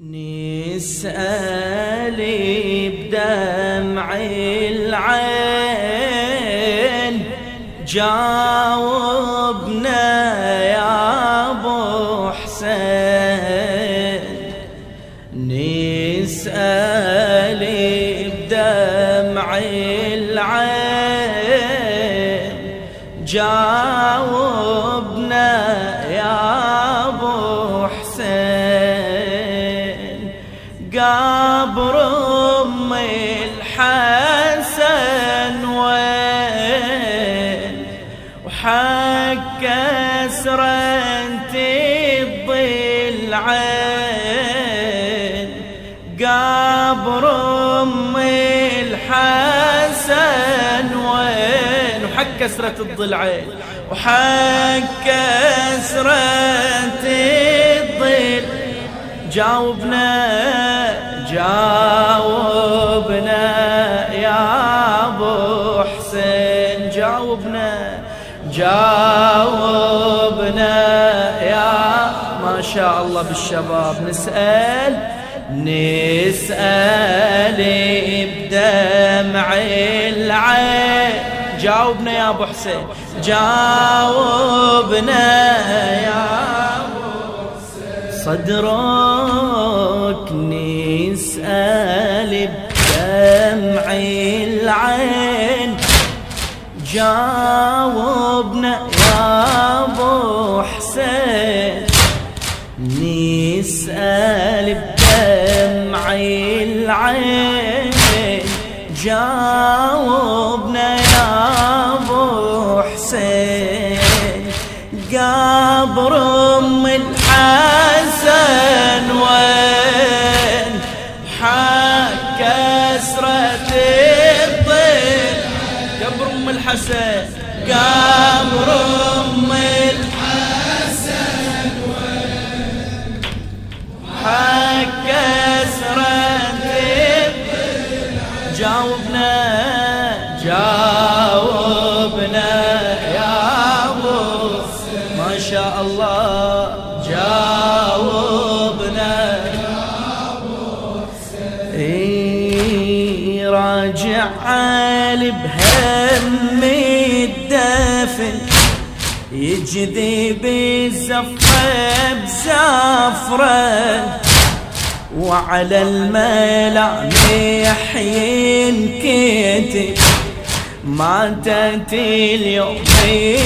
نسألي بدمع العين. جاوبنا يا أبو حسين. نسألي بدمع العين. جاوبنا وحق كسرة الضلعين وحق كسرة الضلع جاوبنا جاوبنا يا أبو حسين. جاوبنا جاوبنا يا ما شاء الله بالشباب. نسأل نسأل بدمع العين. جاوبنا يا ابو حسين جاوبنا يا صدرك نسأل بدمع العين. جاوبنا يا ابو حسين نسأل بدمع العين. جاوبنا ام بهم الدفن يجذب الزفة بزفرة وعلى الملامح ينكتب ماتت اليوم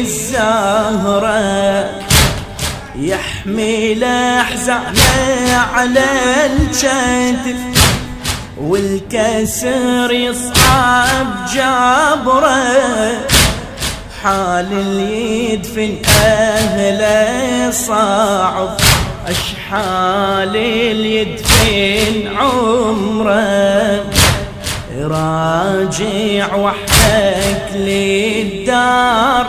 الزهرة يحمل أحزانه على الكتف والكسر يصعب جبره. حال اليد في أهله صعب أشحال اليد في عمره. راجع وحدك للدار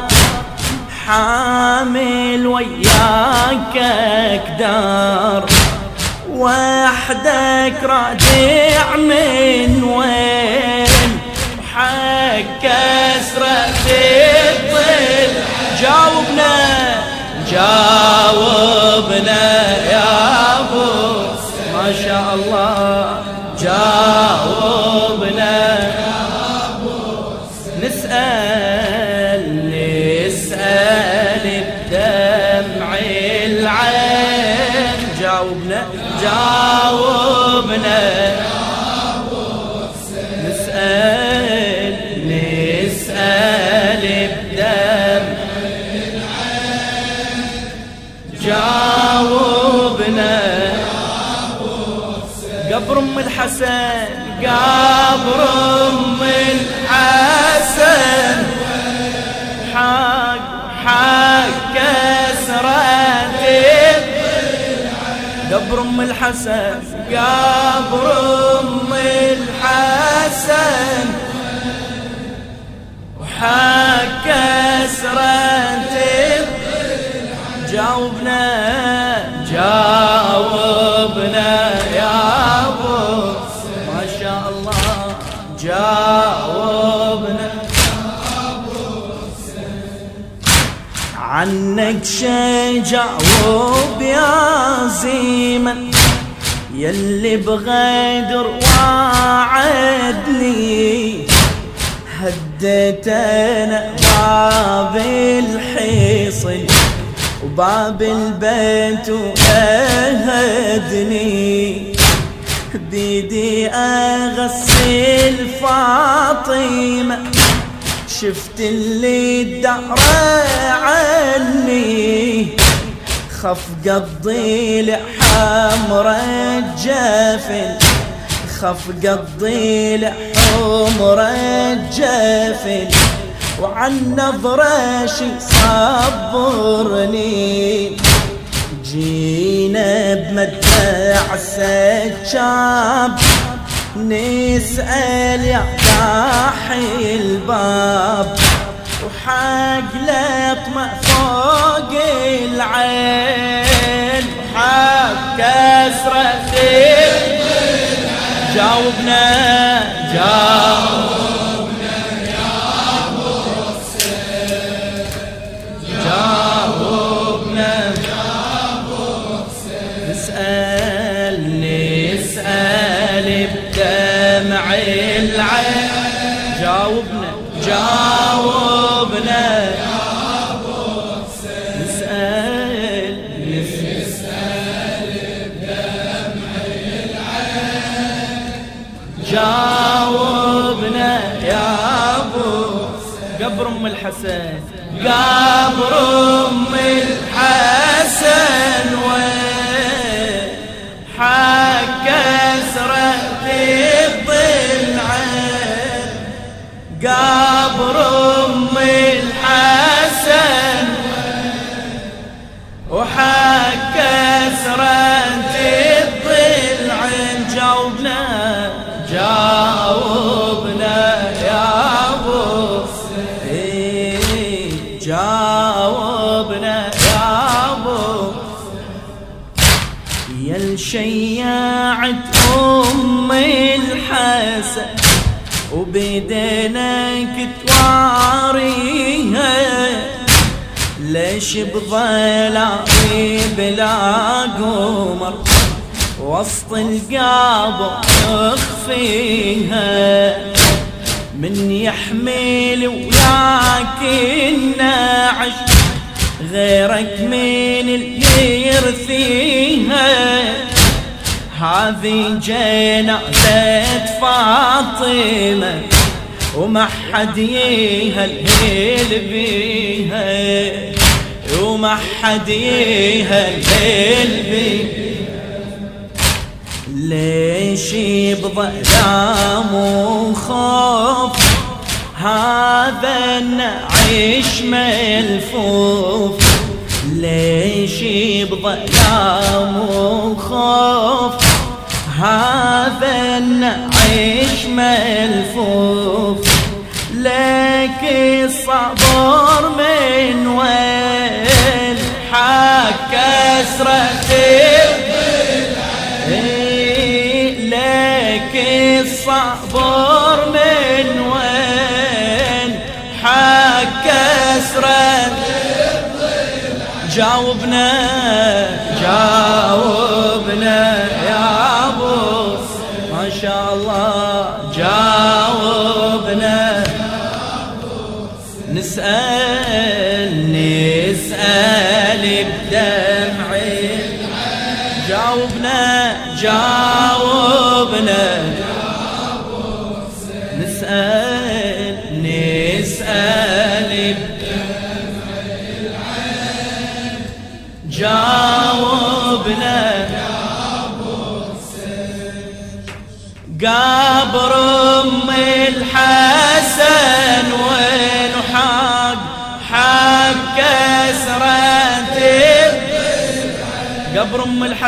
حامل وياك اكدار وحدك راجع من وين؟ حق كسرة الظل جاوبنا جاوبنا يا أبو. ما شاء الله. جاوبنا نسأل نسأل بدمع العين. جاوبنا. جاوبنا. نسأل نسأل بدمع جاوبنا. قبر أم الحسن قبر أم الحسن قبر ام الحسن قبر ام الحسن. وحق كسرة جاوبنا جاوبنا يا أبو. ما شاء الله جاوبنا. عنك شي جاوب يا زيمن يلي بغدر وعدني. هديت أنا باب الحصن وباب البيت وأهدني. بيدي أغسل فاطمة شفت اللي الدهر عني. خف قضي لحمر الجفن خف قضي لحمر الجفن وعن نظرة شي صبرني. جينا بمدع سجاب. نسأل يا داحي الباب وحق لطمة فوق العين وحق كسرة جاوبنا جاوبنا جاوبنا يا أبو قبر أم الحسن قبر أم الحسن وين حق كسرة الضلعين قبر أم الحسن وحق كسرة ليش بضلعي بلا قمر؟ وسط القابر اخفيها من يحمل وياك النعش غيرك من اللي يرثيها هذه جنازة فاطمة وما حد يهلهل بيها. وما حد بيها ليش بظلام وخوف هذا النعيش ملفوف. ليش بظلام وخوف هذا النعيش ملفوف. لك الصبر من وين حق كسرة لك الصبر من وين حق كسرة جاوبنا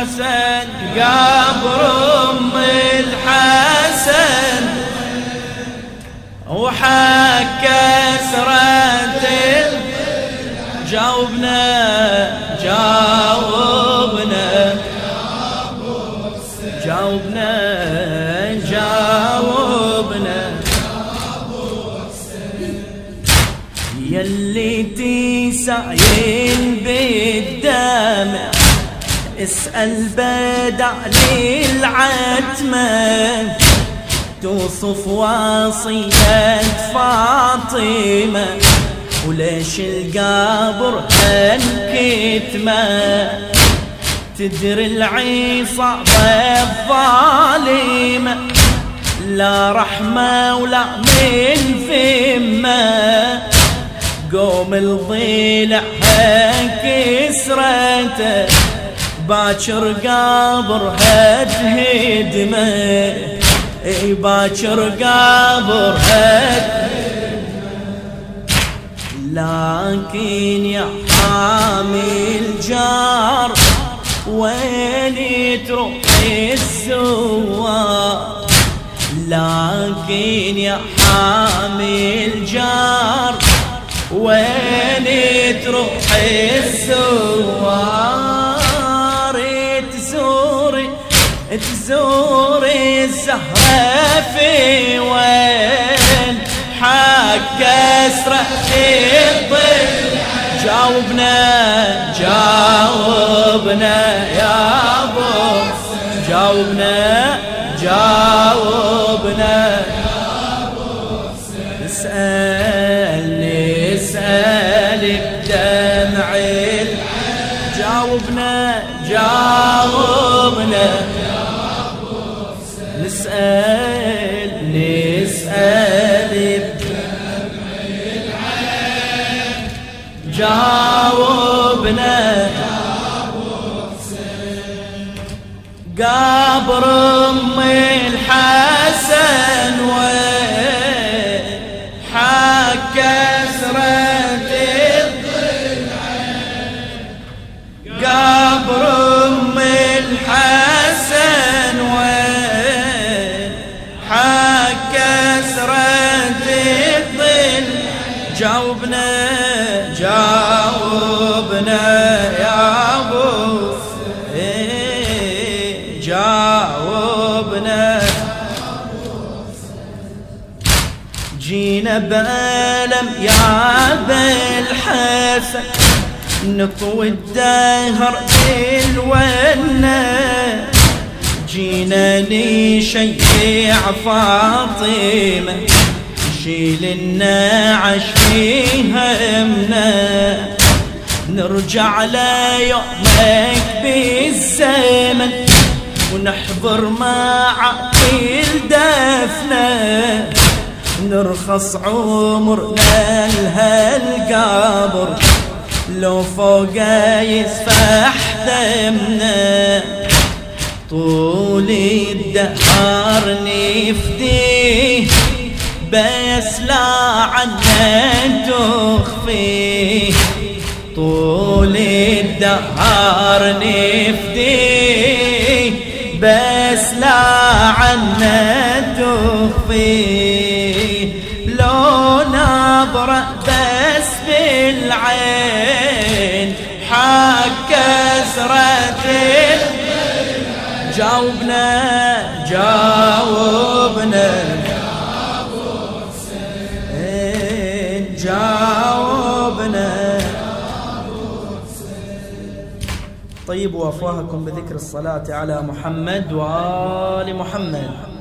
الحسن قبر ام الحسن. كسرة جاوبنا جاوبنا العتمة. توصف واصية فاطمة وليش القبر هالكتمة تدري العصابة الظالمة لا رحمة ولا من فمة قوم الضلع كسرته باكر قبرها تهدمه إي باكر قبرها لكن يا حامي الجار وين تروح الزوار لكن يا حامي الجار وين تروح الزوار تزوري الزهرة في وين حق كسرة الطفل جاوبنا جاوبنا يا أبو جاوبنا جاوبنا اسألني قبر أم الحسن وين حق كسرة قبر أم الحسن وين حق كسرة الظل جاوبنا جاوبنا يا بألم يا بالحسن نطوي الدهر بالونة. جينا نشيع فاطمة شيل النعش في همنا. نرجع ليومك بالزمن ونحضر معقل دفنة. نرخص عمرنا لهالقبر لو فوق يسفح دمنا طول الدهر نفديه بس لا عنا تخفيه طول الدهر نفديه بس لا عنا تخفيه جاوبنا جاوبنا. إيه، جاوبنا. طيبوا أفواهكم بذكر الصلاة على محمد وآل محمد.